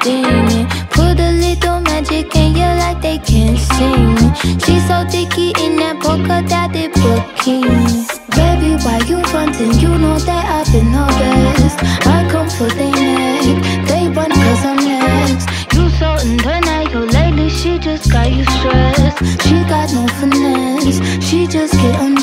Put a little magic in you like they can't see me. She's so dicky in that polka dotted bikini. Baby, why you frontin'? You know that I've been best. I come for their neck. They run cause I'm next. You so in denial lately, she just got you stressed. She got no finesse. She just get undressed.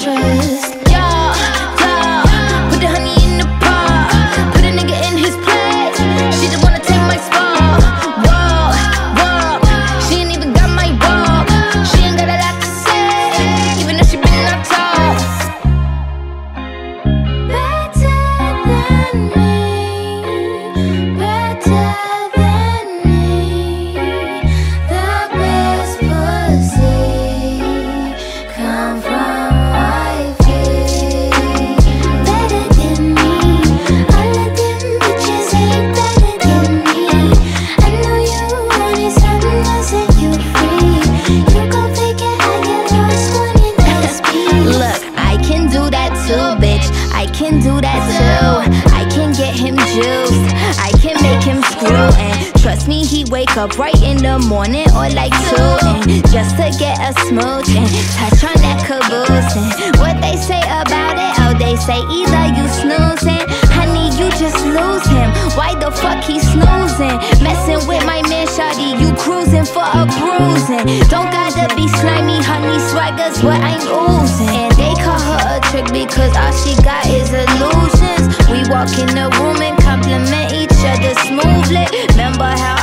Trust me, he wake up right in the morning or like two and just to get a smooch and touch on that caboose and what they say about it. Oh, they say either you snoozing, honey, you just lose him. Why the fuck he snoozing? Messing with my man, shawty, you cruising for a bruising. Don't gotta be slimy, honey, swagger's what I'm oozing. Because all she got is illusions. We walk in the room and compliment each other smoothly. Remember how